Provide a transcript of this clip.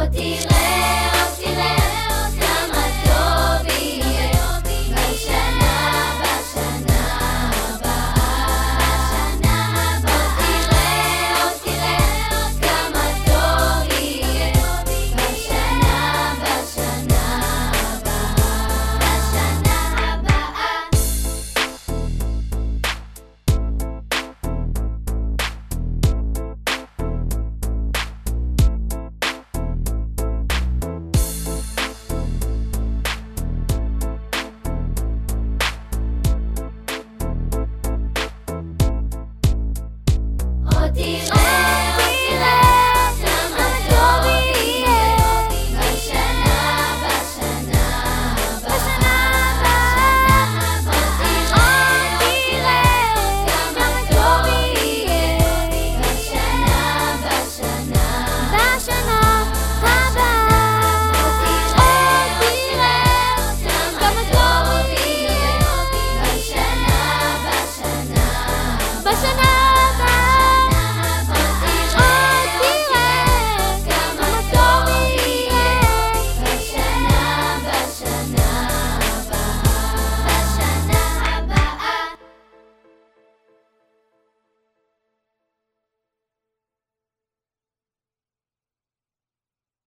Naughty